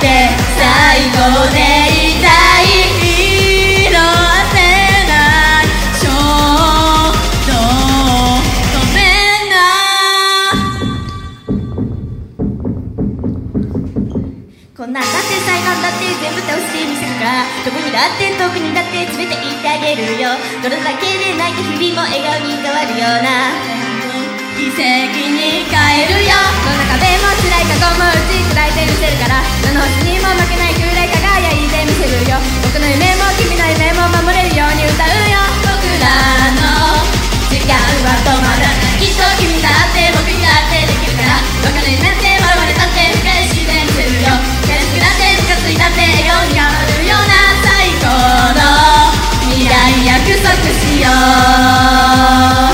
て最後でいたい色あせな。いっと止めな。こんなだって才能だって全部倒してみせるからどこにだって遠くにだって連れて行ってあげるよ。どれだけで泣いて日々も笑顔に変わるような。奇跡に変えるよ。どんな壁も辛い過去も打ち砕いてみせるから。どの星にも負けないくらい輝いてみせるよ。僕の夢も君の夢も守れるように歌うよ。僕らの時間は止まらない。きっと君だって僕にだってできるから。僕の夢って笑われたって深い視で見せるよ。悔しくなってムカついたって笑顔に変わるような最高の未来約束しよう。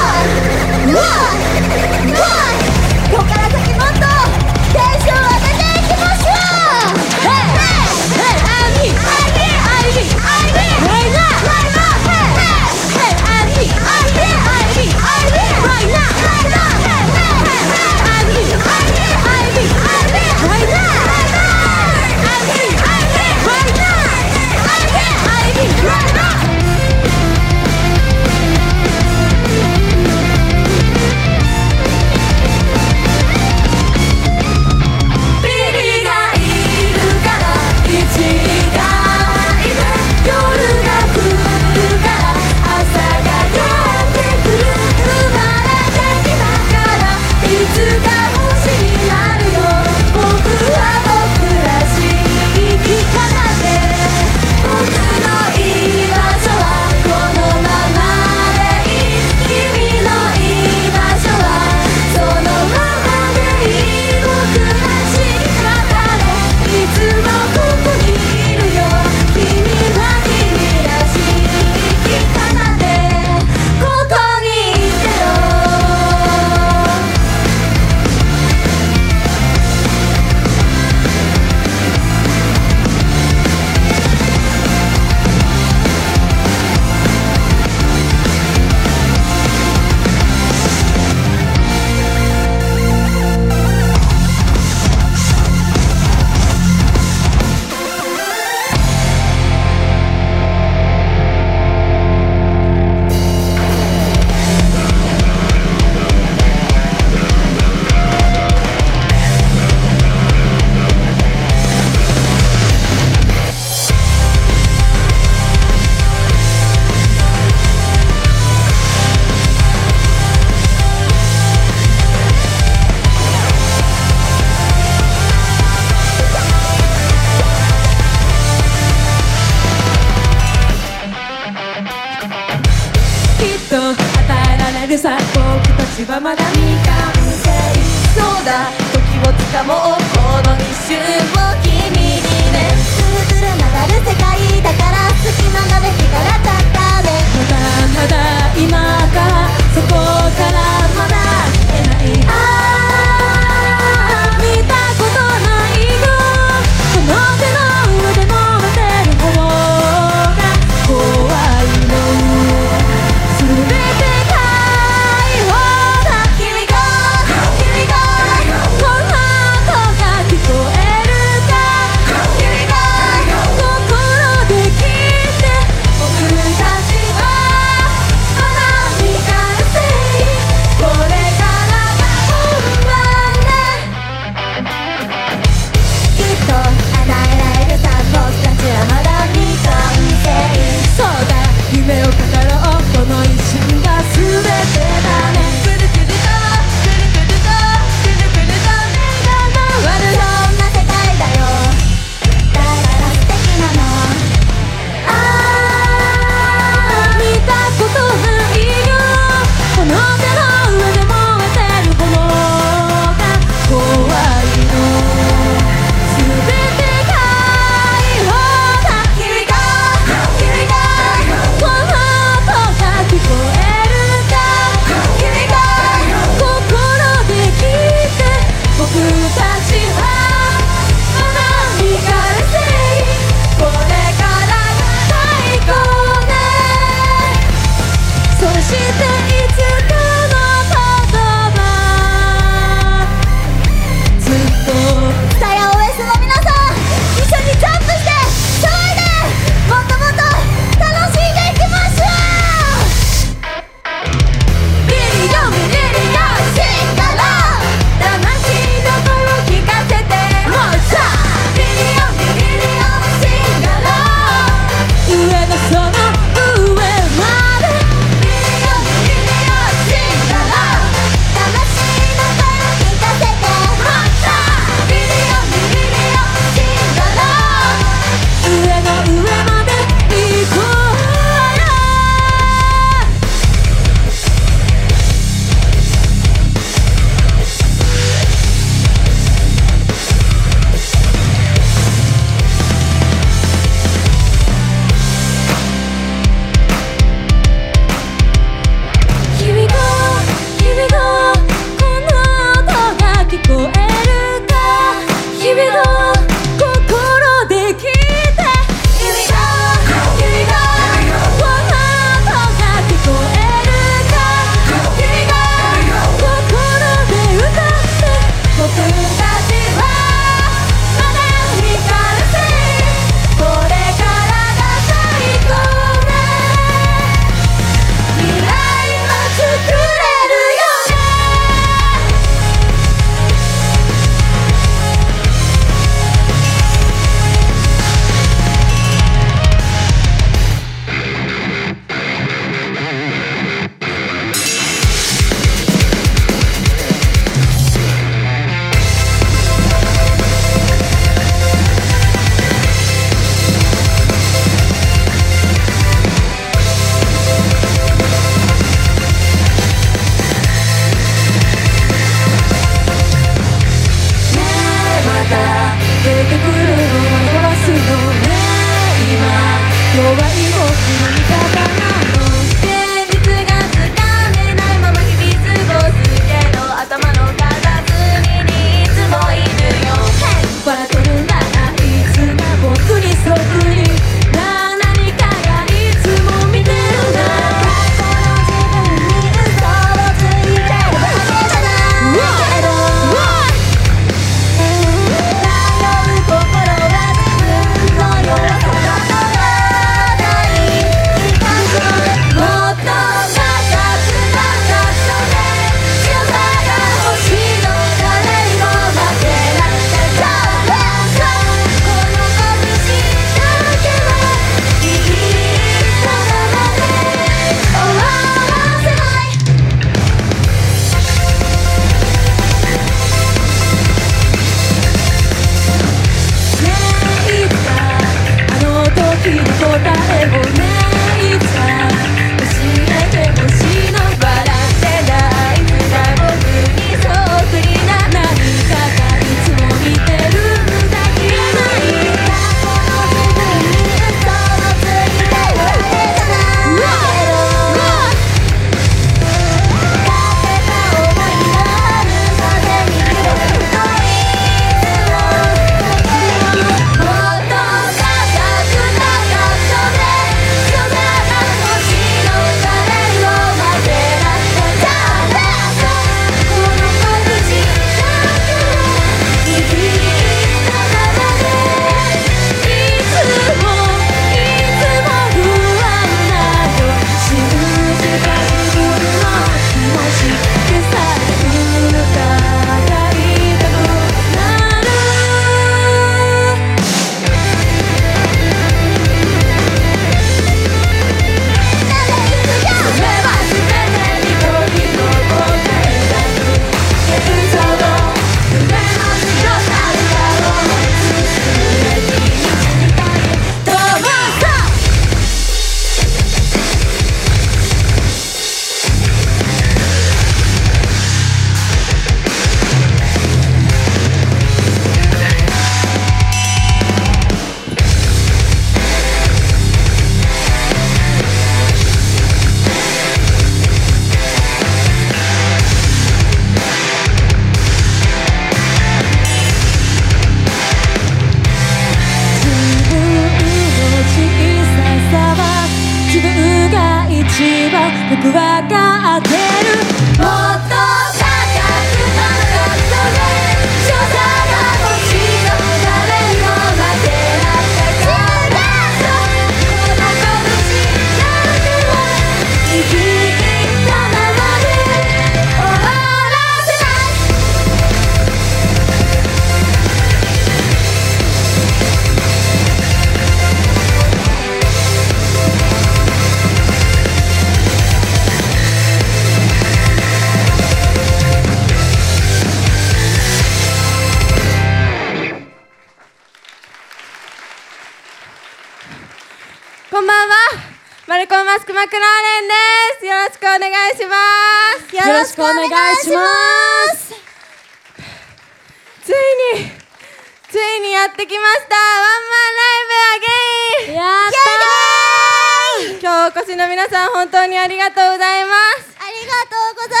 お越しの皆さん、本当にありがとうございます。ありがとうござい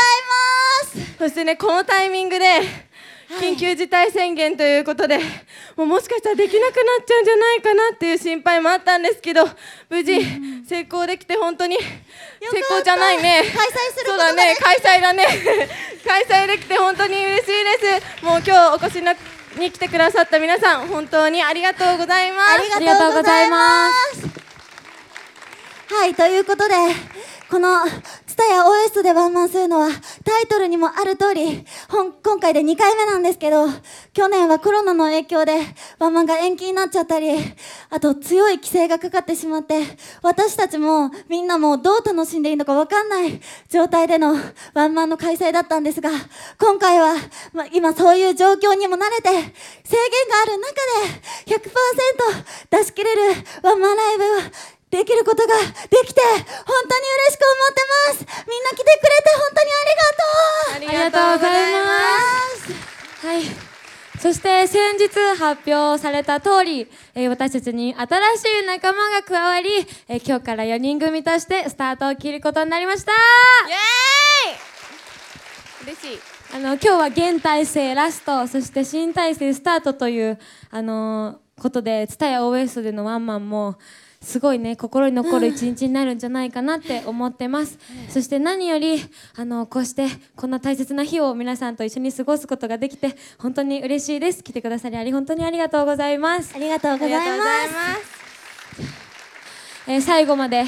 ますそしてね、このタイミングで、緊急事態宣言ということで、もうもしかしたらできなくなっちゃうんじゃないかなっていう心配もあったんですけど、無事、成功できて本当に、成功じゃないね。開催するそうだね、開催だね。開催できて本当に嬉しいです。もう今日お越しなに来てくださった皆さん、本当にありがとうございます。ありがとうございますはいということでこの「ツタヤ OS でワンマンするのはタイトルにもある通り今回で2回目なんですけど去年はコロナの影響でワンマンが延期になっちゃったりあと強い規制がかかってしまって私たちもみんなもどう楽しんでいいのか分かんない状態でのワンマンの開催だったんですが今回は、ま、今そういう状況にも慣れて制限がある中で100%出し切れるワンマンライブをできることができて本当に嬉しく思ってます。みんな来てくれて本当にありがとう。ありがとうございます。はい。そして先日発表された通り、えー私たちに新しい仲間が加わり、えー今日から4人組としてスタートを切ることになりました。イエーイ！嬉しい。あの今日は現体制ラストそして新体制スタートという、あのーことで TSUTAYA OS でのワンマンもすごいね心に残る一日になるんじゃないかなって思ってます、そして何よりあのこうしてこんな大切な日を皆さんと一緒に過ごすことができて本当に嬉しいです。来てくださりあり本当にありがとうございます。ありがとうございます。えー最後まで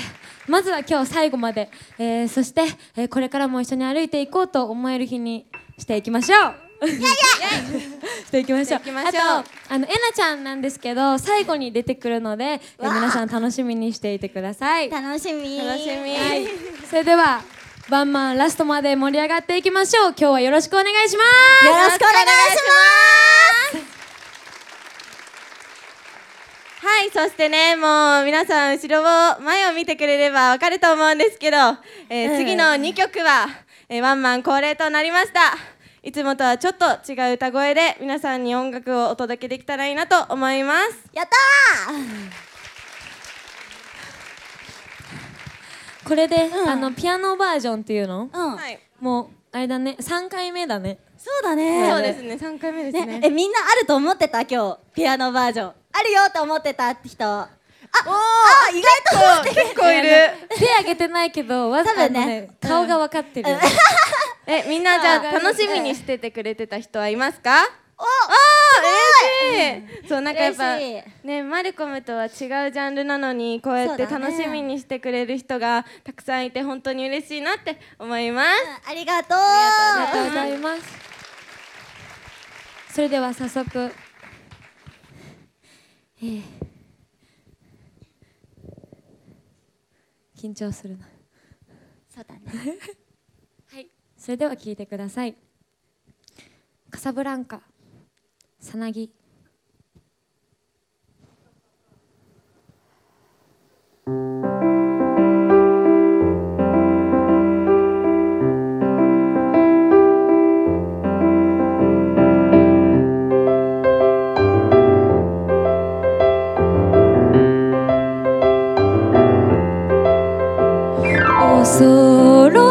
まずは今日最後まで、えーそして、えーこれからも一緒に歩いていこうと思える日にしていきましょうしていきましょうしていきましょう。あとあのえなちゃんなんですけど最後に出てくるので、えー皆さん楽しみにしていてください。楽しみ。楽しみ、はい。それではバンマンラストまで盛り上がっていきましょう。今日はよろしくお願いします。よろしくお願いします。はいそしてねもう皆さん後ろを前を見てくれればわかると思うんですけど、えー次の2曲は、えーワンマン恒例となりましたいつもとはちょっと違う歌声で皆さんに音楽をお届けできたらいいなと思います。やったー！これで、うん。あのピアノバージョンっていうの？うん。はい。もうあれだね。3回目だね。そうだね。そうですね。3回目ですね。ね。えみんなあると思ってた？今日。ピアノバージョン。あるよと思ってたって人ああ意外と結構いる。手挙げてないけどわざ多分ね顔が分かってるよ、えみんなじゃあ楽しみにしててくれてた人はいますか？おあー嬉しい。そうなんかやっぱねマルコムとは違うジャンルなのにこうやって楽しみにしてくれる人がたくさんいて本当に嬉しいなって思います。ありがとう。ありがとうございます。それでは早速。えー緊張するな。そうだね。はい。それでは聞いてください。カサブランカさなぎ恐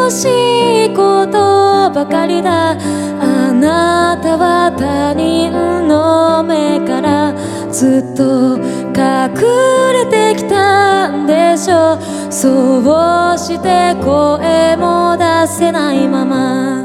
しいことばかりだ。あなたは他人の目からずっと隠れてきたんでしょ。うそうして声も出せないまま。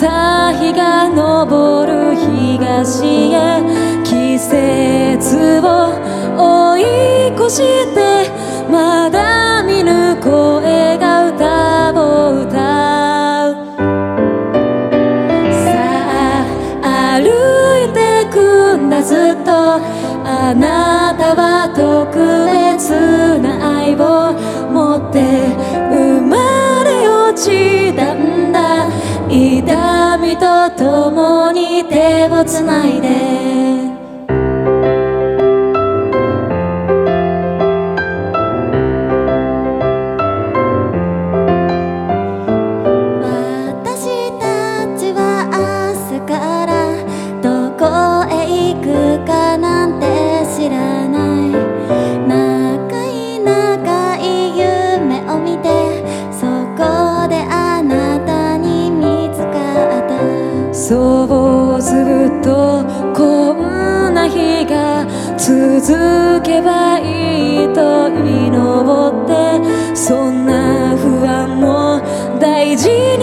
朝日が昇る東へ季節を追い越してまだ共に手をつないで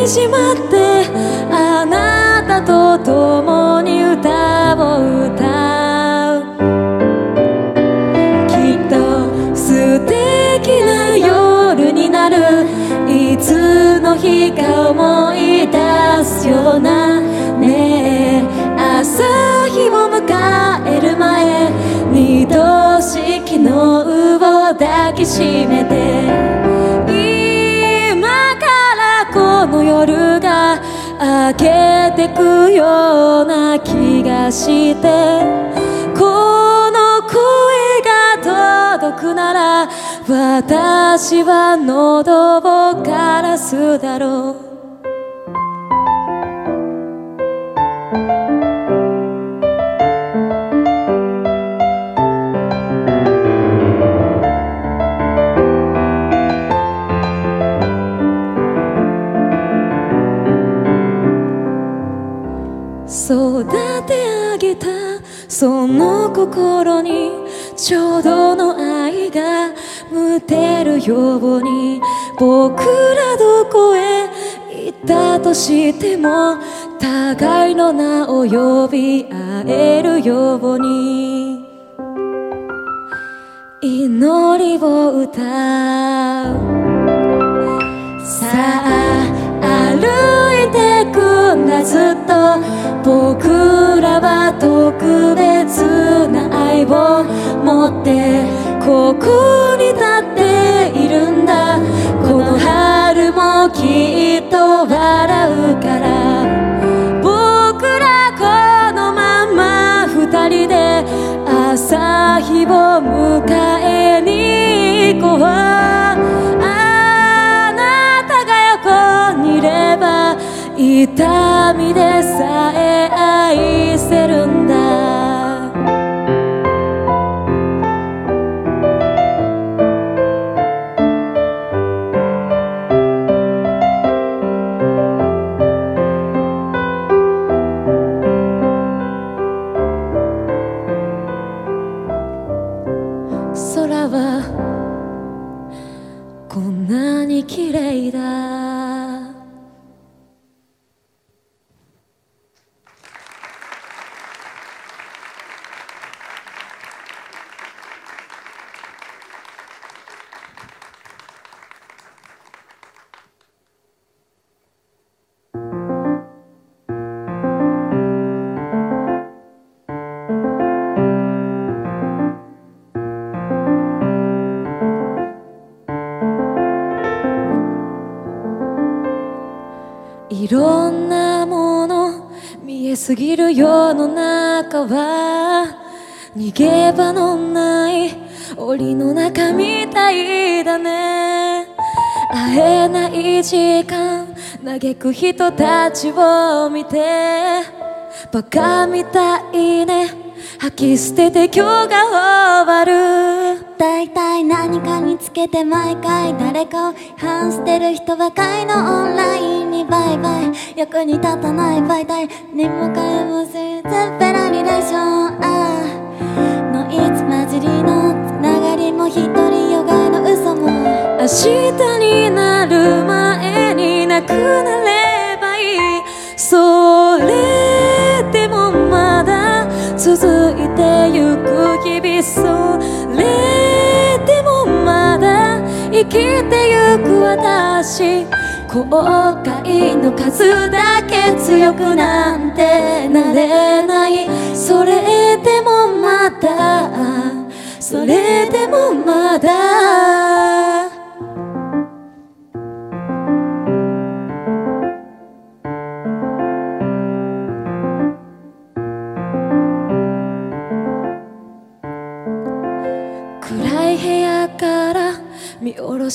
しまってあなたと共に歌を歌う。きっと素敵な夜になる。いつの日か思い出すようなねえ朝日を迎える前にとし昨日をしめて。けてくような気がしてこの声が届くなら私は喉を枯らすだろう。その心にちょうどの愛が向てるように僕らどこへ行ったとしても互いの名を呼び合えるように。祈りを歌う。さあ。ずっと僕らは特別な愛を持ってここに立っているんだ。この春もきっと笑うから。僕らこのまま二人で朝日を迎えに行こう。痛みでさえ愛せるんだの中は逃げ場のない檻の中みたいだね。会えない時間嘆く人たちを見てバカみたいね。吐き捨てて今日が終わる。大体何かにつけて毎回誰かを批判してる人ばかりのオンラインにバイバイ。役に立たない媒体。にもかえもせずペラリレーション。ああ。のいつ混じりのつながりも一人よがいの嘘も。明日になる前になくなれきてゆく私後悔の数だけ強くなんてなれない。それでもまだそれでもまだ。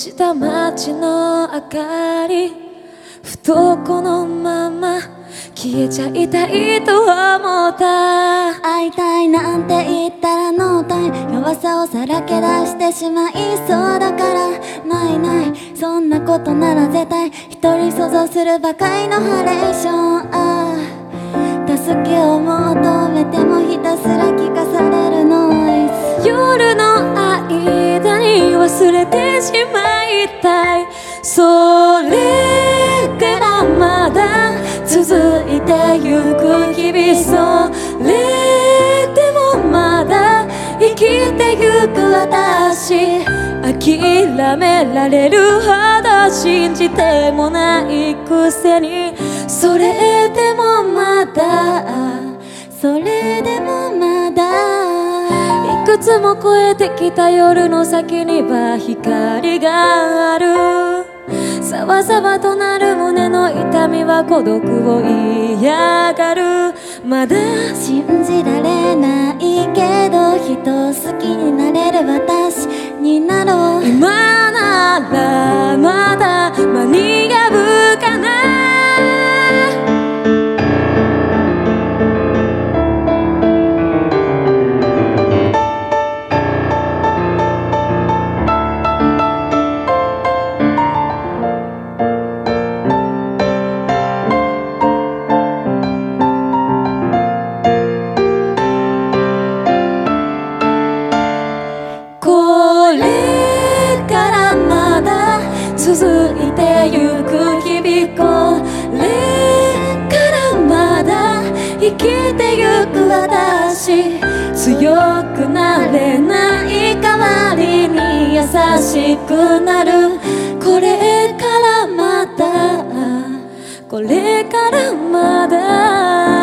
した街の明かりふとこのまま消えちゃいたいと思った。会いたいなんて言ったらノータイム弱さをさらけ出してしまいそうだから。ないないそんなことなら絶対一人想像するばかりのハレーション。ああ助けを求めてもひたすら聞かされ忘れてしまいたい。それでもまだ続いてゆく日々それでもまだ生きてゆく私。諦められるほど信じてもないくせに。それでもまだそれでもまだ。靴も越えてきた夜の先には光がある。さわさわとなる胸の痛みは孤独を嫌がる。まだ信じられないけど人好きになれる私になろう。今ならまだ間に合う。しくなる。これからまだこれからまだ。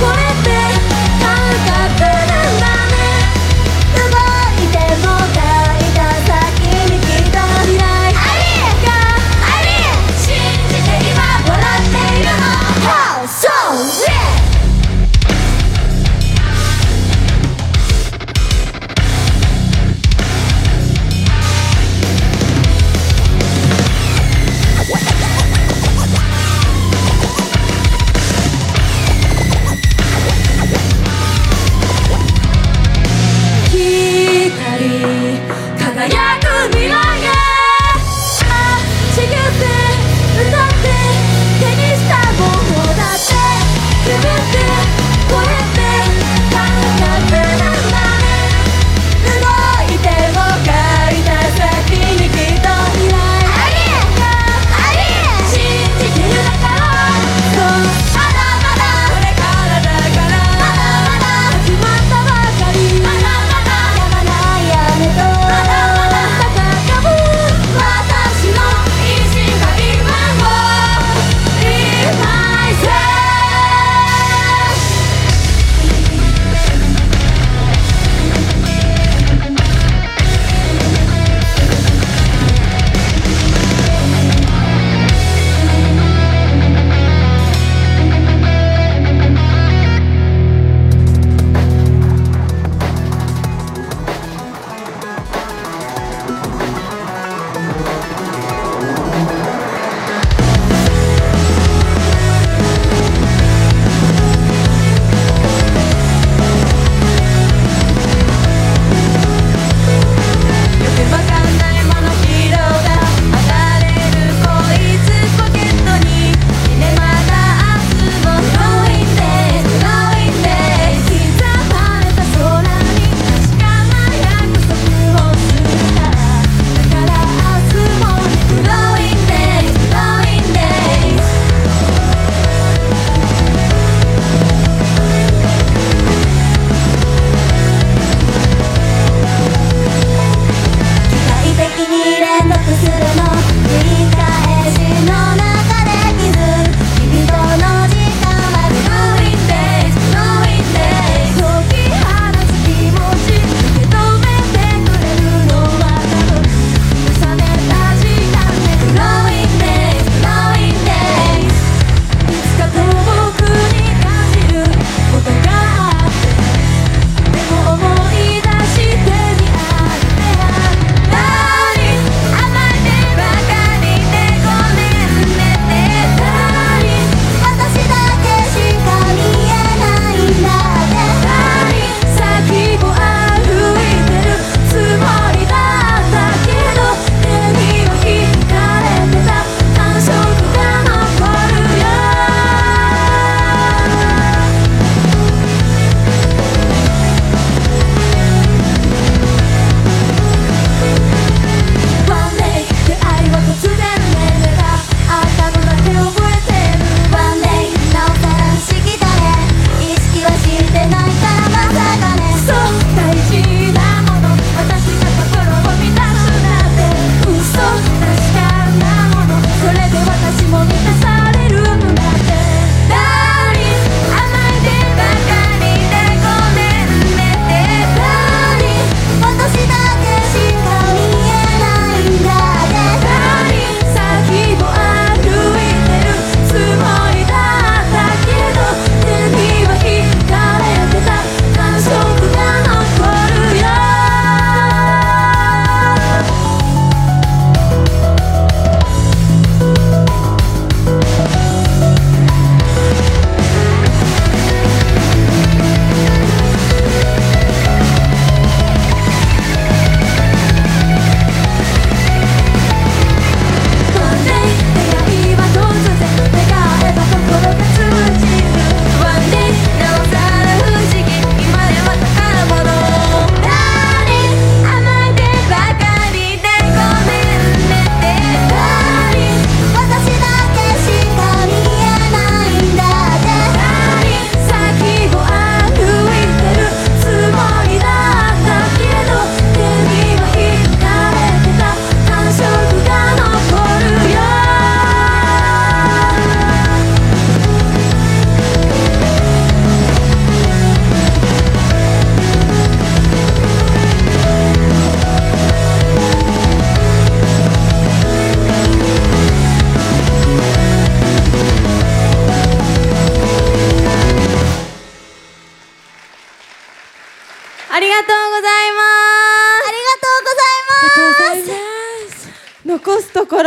What it there.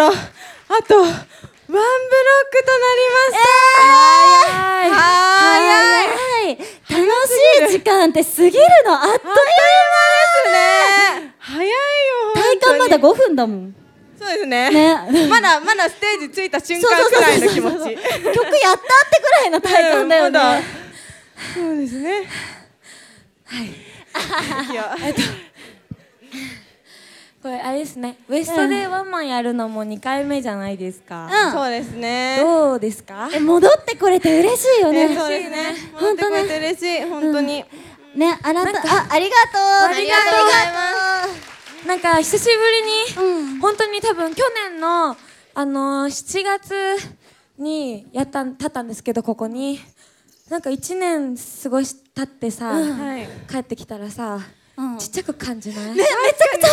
ろあとワンブロックとなりました、早い早い。早い。楽しい時間って過ぎるのあっという間ですね。早いよ間体感まだ本5分だもん。そうですね。ね。まだまだステージ着いた瞬間くらいの気持ち。曲やったってくらいの体感だよね、うんまだ。そうですね。はい。いや これあれですね。ウエストでワンマンやるのも2回目じゃないですか、うん。そうですね。どうですか？え戻ってこれて嬉しいよね。ねそうですね。本当ね。嬉しい。本当に。ねあなたあありがとう。ありがとう。ございますなんか久しぶりに、うん。本当に多分去年のあのー7月にやったん経ったんですけどここに。なんか1年過ごしたってさ、はい。帰ってきたらさ、うん。ちっちゃく感じない、ね、めちゃくちゃ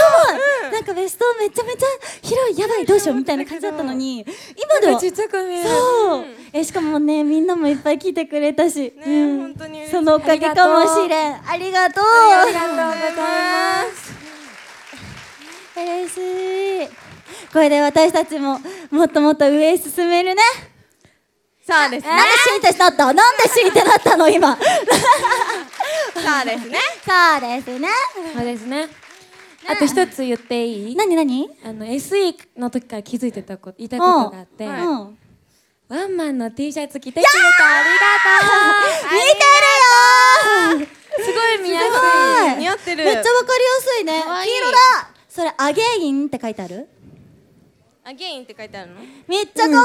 重い。なんかベストめちゃめちゃ広い。やばいどうしようみたいな感じだったのに。今ではちっちゃく見える。そう。えしかもねみんなもいっぱい来てくれたし、うん。本当にそのおかげかもしれん。ありがとう。ありがとうございます嬉しい。これで私たちももっともっと上へ進めるね。そうですね。なんでシーンってなった？なんでシーンってなったの？今そうですね。そうですね。そうですね。あと一つ言っていい？何何？あの SE の時から気づいてたこと言いたいことがあって、うん、はいうんワンマンの T シャツ着てくれてありがとう。見てる。よすごい見やすい。すごい。似合ってるめっちゃわかりやすいね。黄色だ。それアゲインって書いてある？アゲインって書いてあるの？めっちゃ可愛い、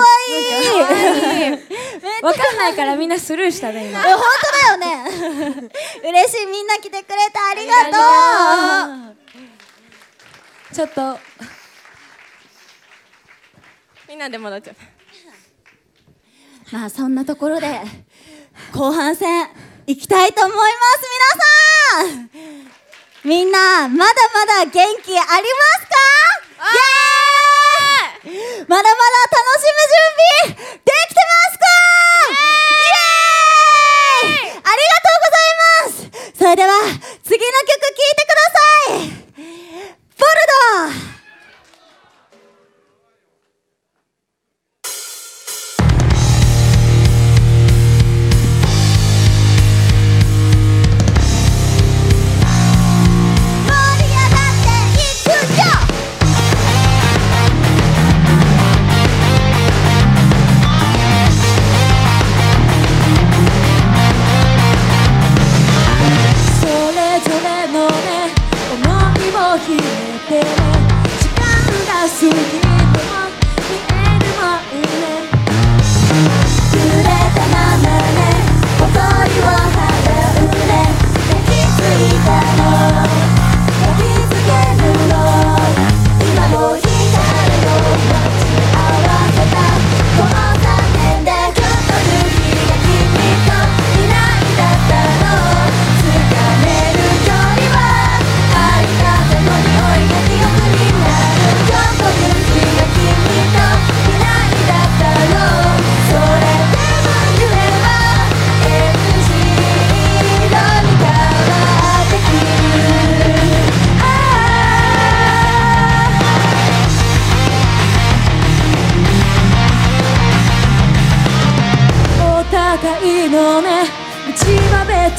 めっちゃわかんないからみんなスルーしたね今。え本当だよね。嬉しいみんな来てくれてありがとう。ちょっと。みんなで戻っちゃったまあそんなところで後半戦行きたいと思います皆さん。みんなまだまだ元気ありますか？まだまだ楽しむ準備できてますか？イエーイありがとうございます。それでは次の曲聴いてください。ボルドーつ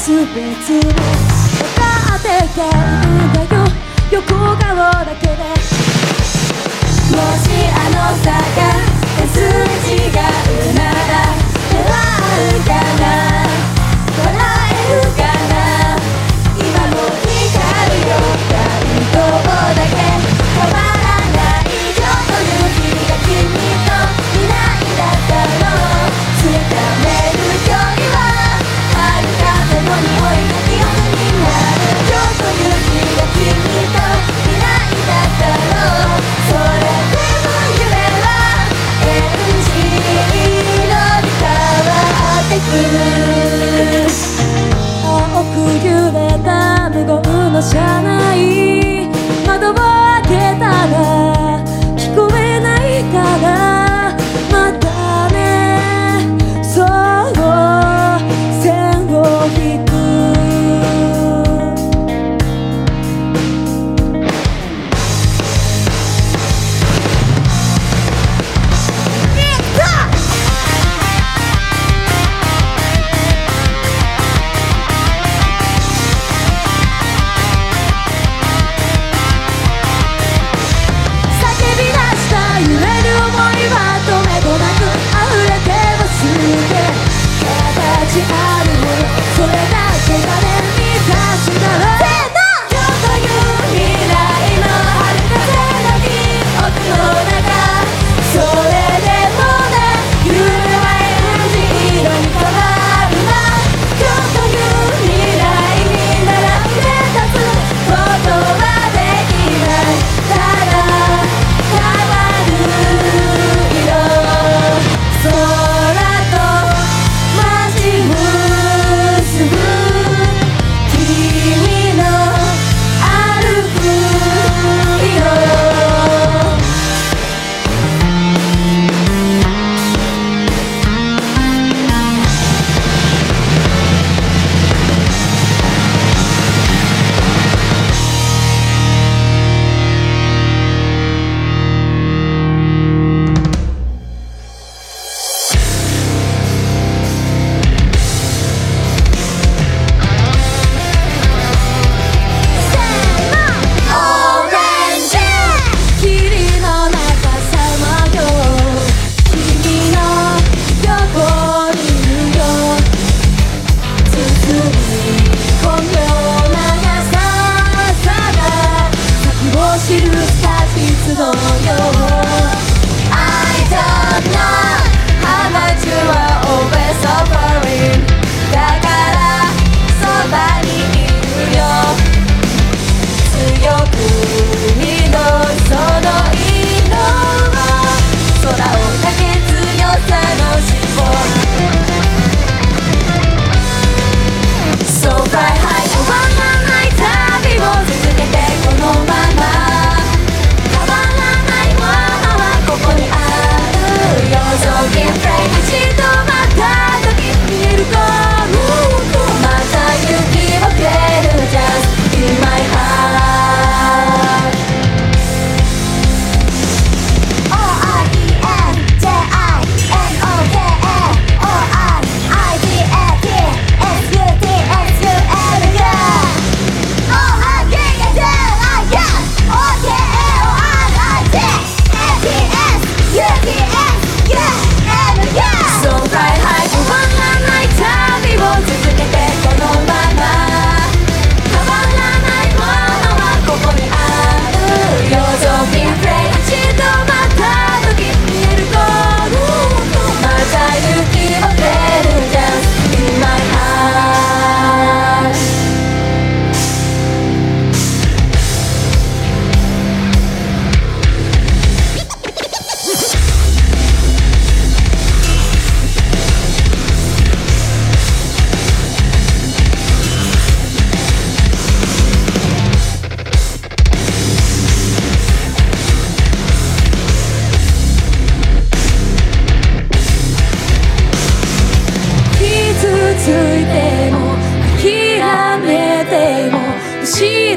全てを分かってたんだよ。横顔だけで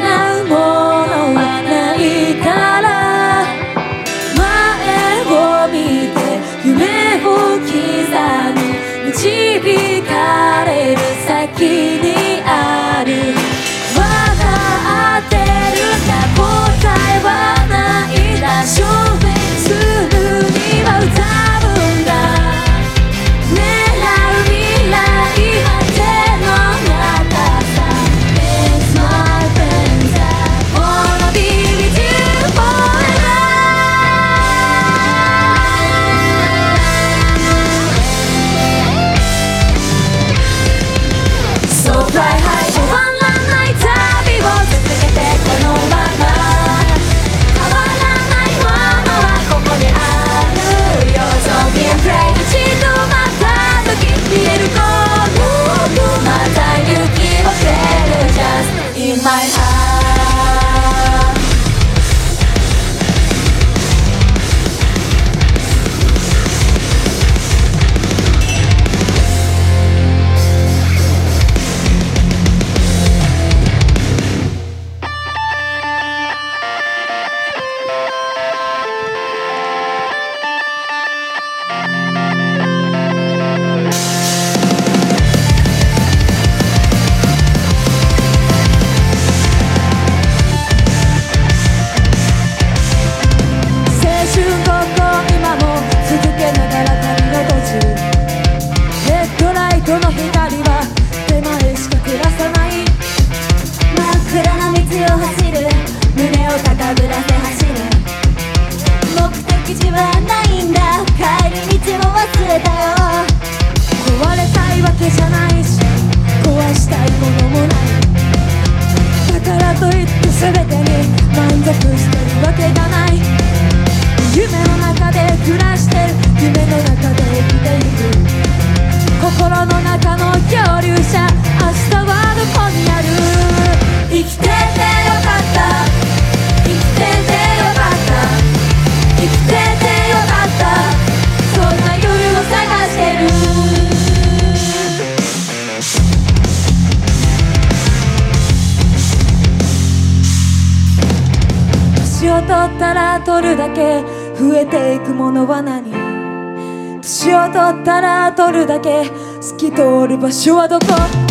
难过。場所はどこ？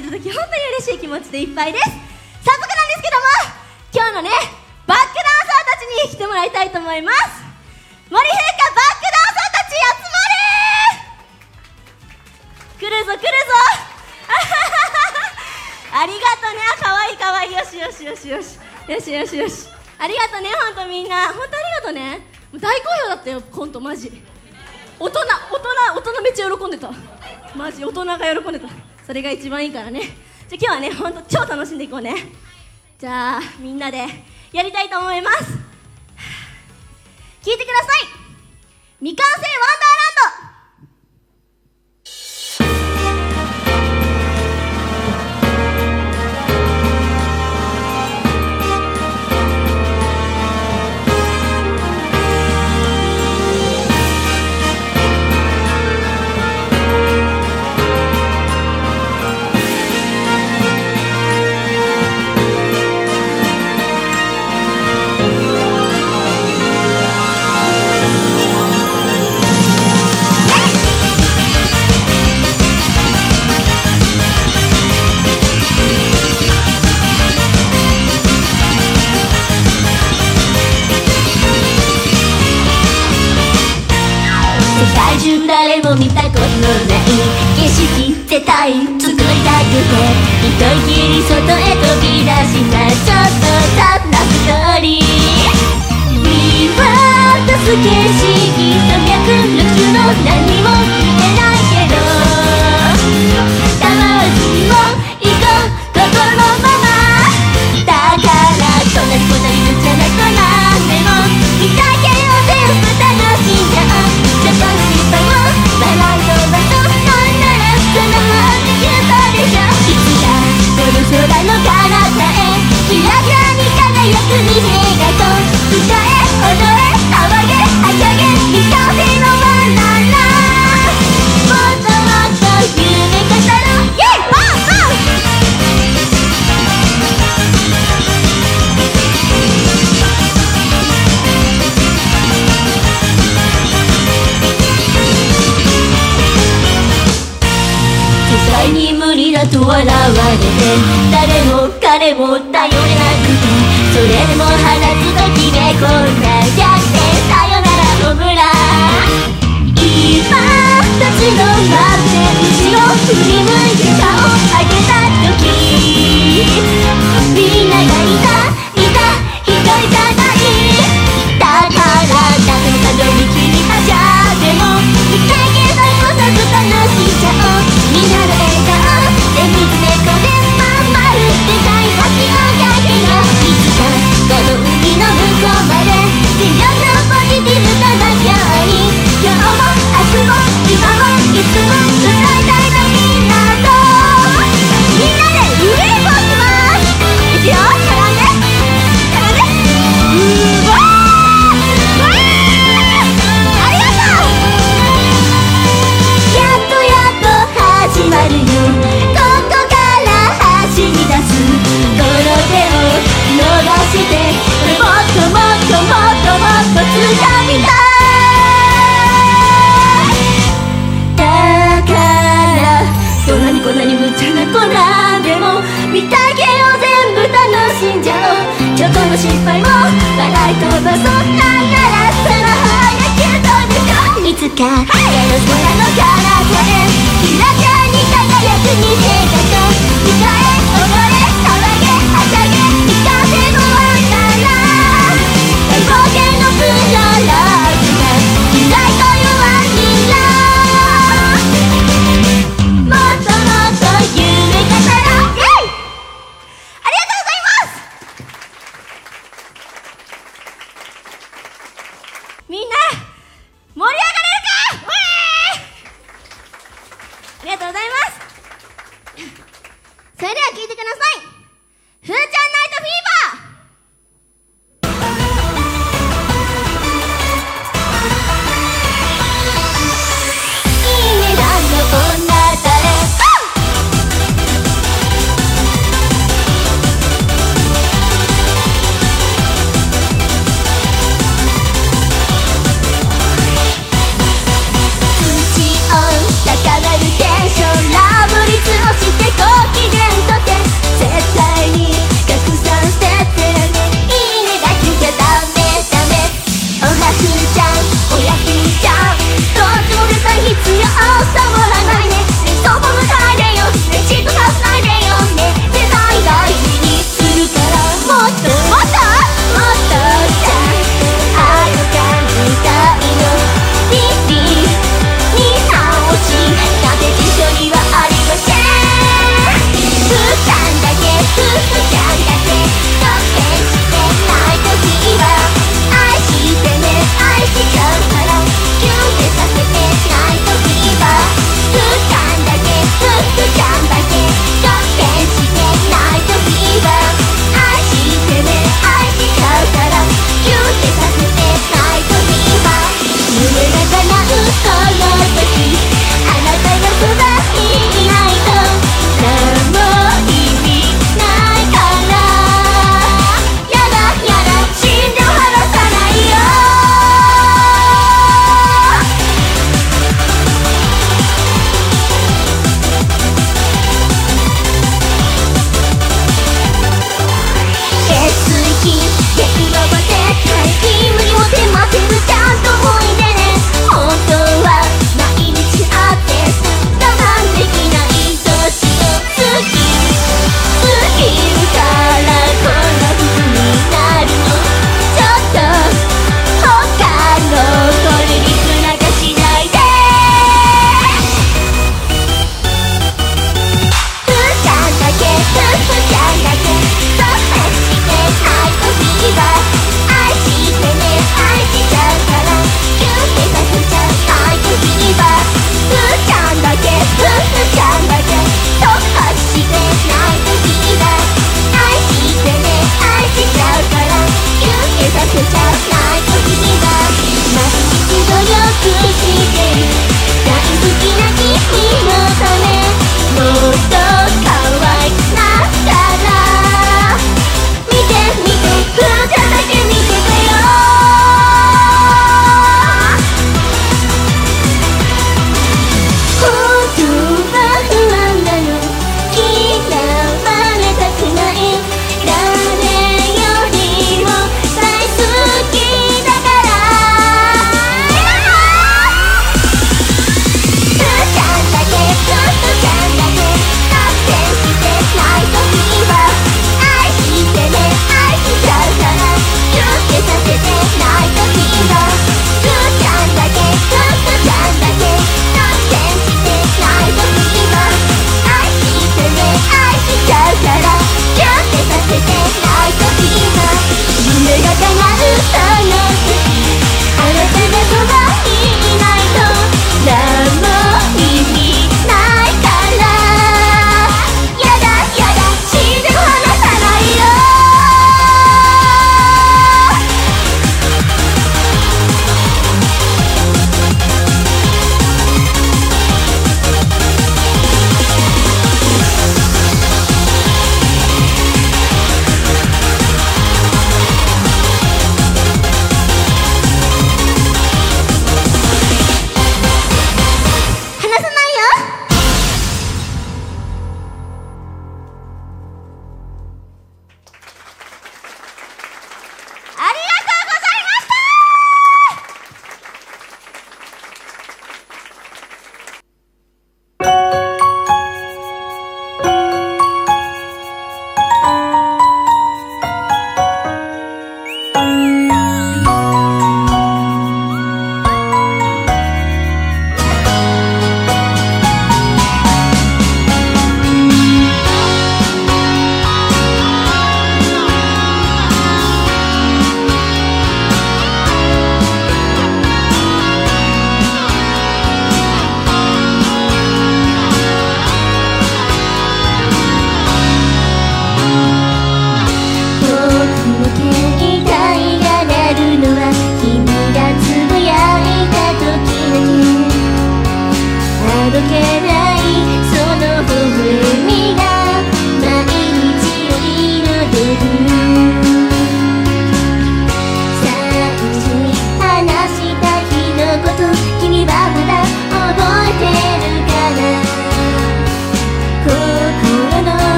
いただき本当に嬉しい気持ちでいっぱいです。早速なんですけども今日のねバックダンサーたちに来てもらいたいと思います。森陛下バックダンサーたち集まれ来るぞ来るぞ ありがとうねかわいいかわいい。よしよしよし。よしよしよし。よしありがとうねほんとみんな。本当ありがとうね。大好評だったよコントマジ。大人大人大人めっちゃ喜んでた。マジ大人がれが一番いいからね。じゃあ今日はねほんと超楽しんでいこうね。じゃあみんなでやりたいと思います。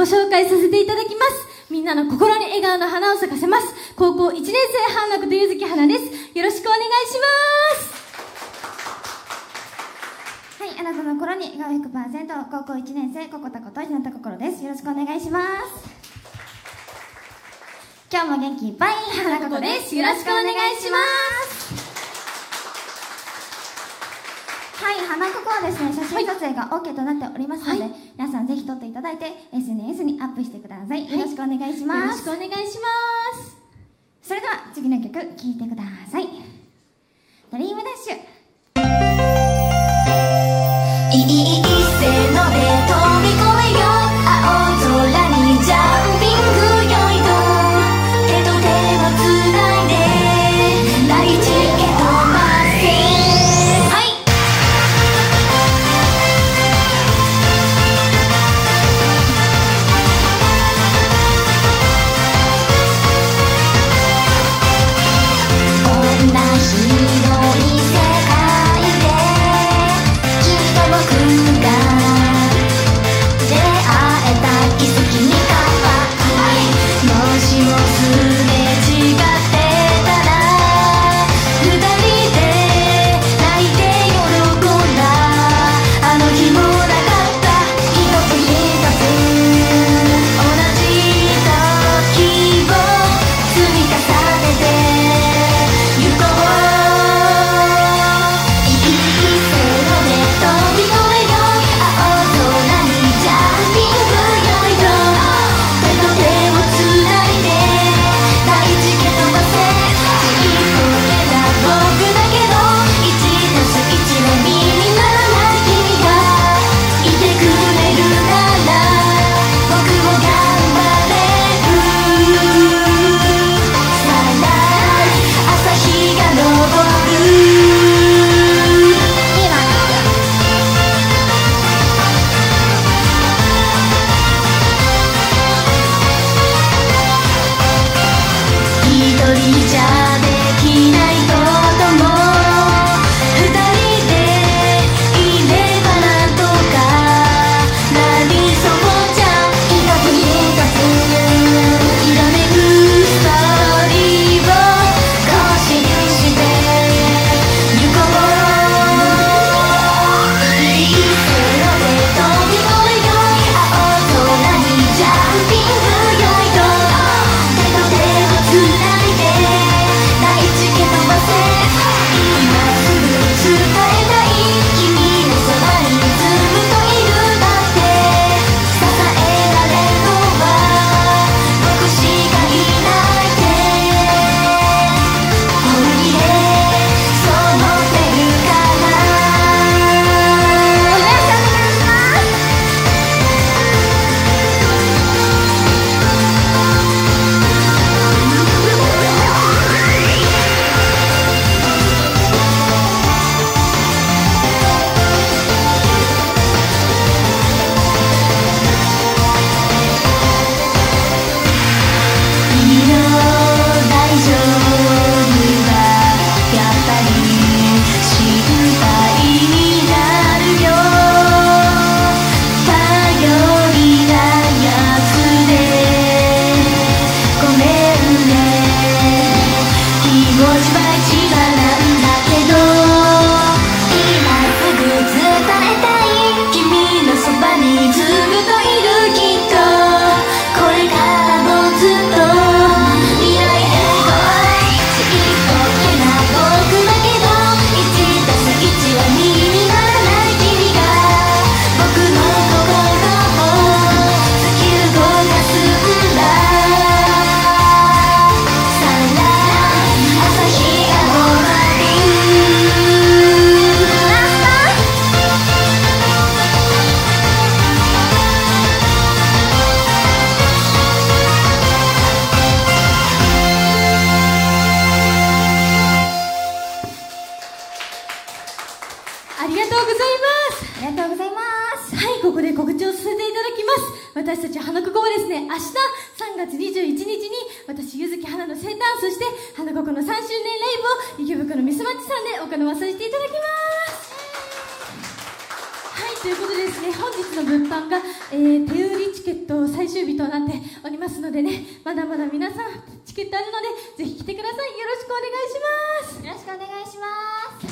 ご紹介させていただきます。みんなの心に笑顔の花を咲かせます。高校1年生花子とゆずき花です。よろしくお願いします。はい、あなたの心に笑顔100%高校1年生ここたことひなた心です。よろしくお願いします。今日も元気いっぱい花子です。よろしくお願いします。はい、花ここはですね、写真撮影が OK となっておりますので、皆さんぜひ撮っていただいて SNS にアップしてください。よろしくお願いしよます。ろしくお願いしますそれでは次の曲聴いてください。ドリームダッシュ。ありがとうございます。ありがとうございます。はいここで告知をさせていただきます。私たち花ここはですね明日3月21日に私柚木花の生誕そして花ここの3周年ライブを池袋ミスマッチさんで行わさせていただきます。はいということでですね本日の物販が、えー、手売りチケット最終日となっておりますのでねまだまだ皆さんチケットあるのでぜひ来てください。よろしくお願いします。よろしくお願いします。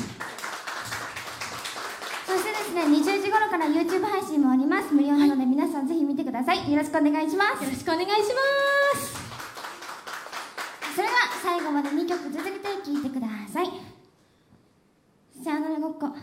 そしてですね20時頃から YouTube 配信もあります。無料なので皆さんぜひ見てください。よろしくお願いします。よろしくお願いします。それでは最後まで2曲続けて聴いてください。さよならごっこ。